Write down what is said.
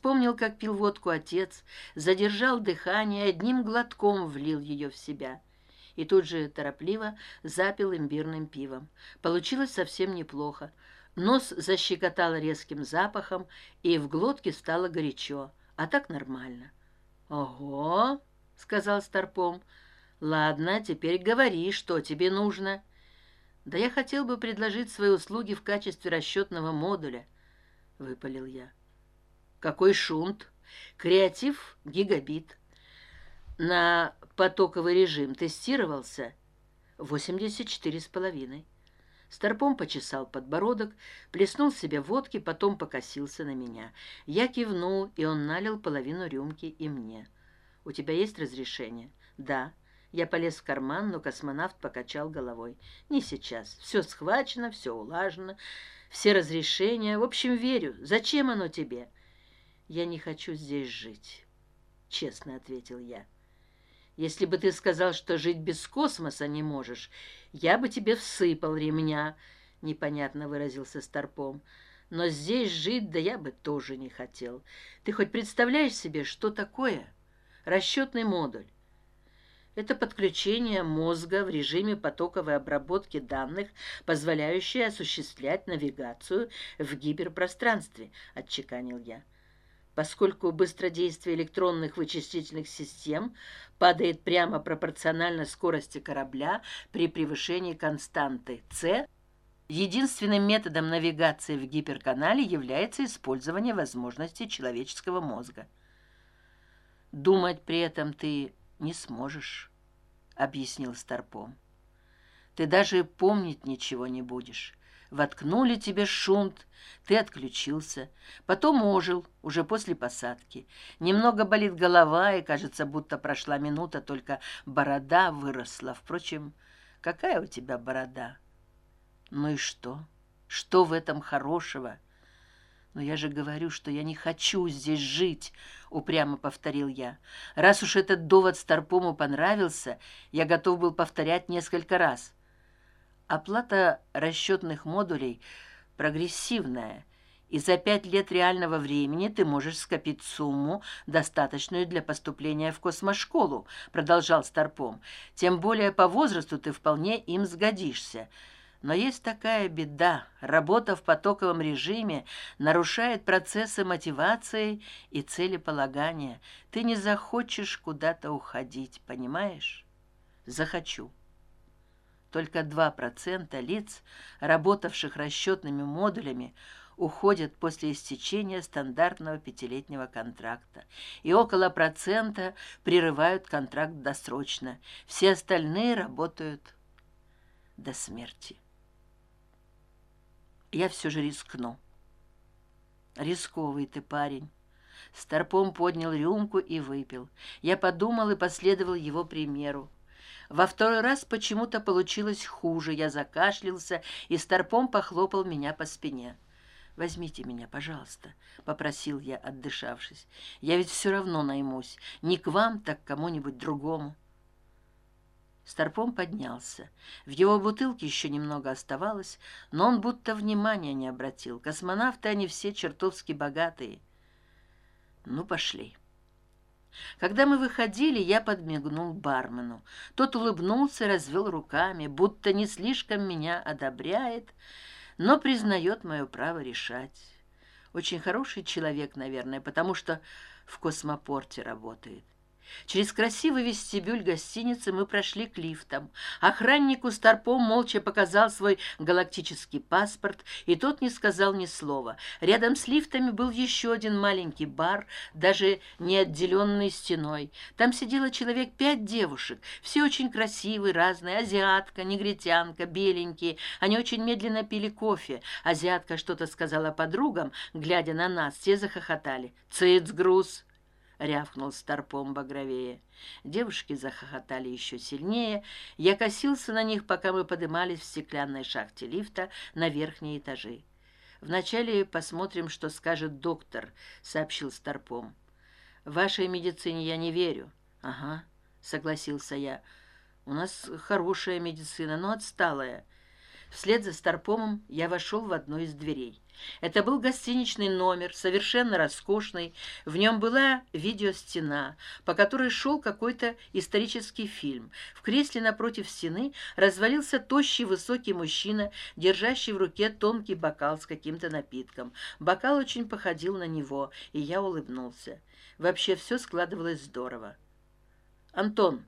вспомнил как пил водку отец задержал дыхание одним глотком влил ее в себя. И тут же торопливо запил имбирным пивом. Получилось совсем неплохо. Нос защекотало резким запахом и в глотке стало горячо а так нормально. Ого сказал старпом. Ладно теперь говори что тебе нужно да я хотел бы предложить свои услуги в качестве расчетного модуля выпалил я какой шунт? Креатив гигабит. На потоковый режим тестировался восемьдесят четыре с половиной. Старпом почесал подбородок плеснул себе водки потом покосился на меня. Я кивнул и он налил половину рюмки и мне. У тебя есть разрешение? Да я полез в карман но космонавт покачал головой. Не сейчас. Все схвачено все улажено. Все разрешения. В общем верю. Зачем оно тебе я не хочу здесь жить честно ответил я. Если бы ты сказал что жить без космоса не можешь я бы тебе всыпал ремня непонятно выразился старпом. Но здесь жить да я бы тоже не хотел. Ты хоть представляешь себе что такое расчетный модуль? Это подключение мозга в режиме потоковой обработки данных позволяющее осуществлять навигацию в гиперпространстве отчеканил я поскольку быстродействие электронных вычислительных систем падает прямо пропорционально скорости корабля при превышении константы c единственным методом навигации в гиперканале является использование возможностей человеческого мозга. Думать при этом ты не сможешь объяснил старпом. Ты даже помнить ничего не будешь воткнули тебе шунт ты отключился потом ожил уже после посадки. Немного болит голова и кажется будто прошла минута только борода выросла. Впрочем какая у тебя борода? Ну и что? Что в этом хорошего? Но я же говорю что я не хочу здесь жить упрямо повторил я. Раз уж этот довод старпому понравился я готов был повторять несколько раз оплата расчетных модулей прогрессивная и за пять лет реального времени ты можешь скопить сумму достаточную для поступления в космошколу продолжал старпом. Тем более по возрасту ты вполне им сгодишься. Но есть такая беда. Работа в потоковом режиме нарушает процессы мотивации и целеполагания. Ты не захочешь куда то уходить понимаешь? Захочу только два процента лиц работавших расчетными модулями уходят после истечения стандартного пятилетнего контракта. И около процента прерывают контракт досрочно. Все остальные работают до смерти. Я все же рискну. Рисковый ты парень. Старпом поднял рюмку и выпил. Я подумал и последовал его примеру во второй раз почему то получилось хуже. Я закашлялся и старпом похлопал меня по спине. Возьмите меня пожалуйста попросил я отдышавшись. Я ведь все равно наймусь. Не к вам так к кому нибудь другому старпом поднялся. В его бутылке еще немного оставалось но он будто внимания не обратил. Космонавты они все чертовски богатые. Ну пошли когда мы выходили я подмигнул бармену. Тот улыбнулся развел руками будто не слишком меня одобряет но признает мое право решать. Очень хороший человек наверное потому что в космопорте работает через красивый вестибюль гостиницы мы прошли к лифтам. Охраннику старпом молча показал свой галактический паспорт и тот не сказал ни слова. Рядом с лифтами был еще один маленький бар даже не отделенный стеной. Там сидело человек пять девушек. Все очень красивые разные. Азиатка негритянка беленькие. Они очень медленно пили кофе. Азиатка что то сказала подругам глядя на нас. Те захохотали. Цыц груз рявкнул старпом багровее. Девушки захохотали еще сильнее. Я косился на них пока мы подымались в стеклянной шахте лифта на верхние этажи. Вначале посмотрим что скажет доктор сообщил старпом. Вашей медицине я не верю ага согласился я. У нас хорошая медицина но отсталая вслед за старпомом я вошел в одну из дверей. Это был гостиничный номер совершенно роскошный. В нем была видеостена по которой шел какой то исторический фильм. В кресле напротив стены развалился тощий высокий мужчина держащий в руке тонкий бокал с каким то напитком. Бокал очень походил на него и я улыбнулся. Вообще все складывалось здорово. Антон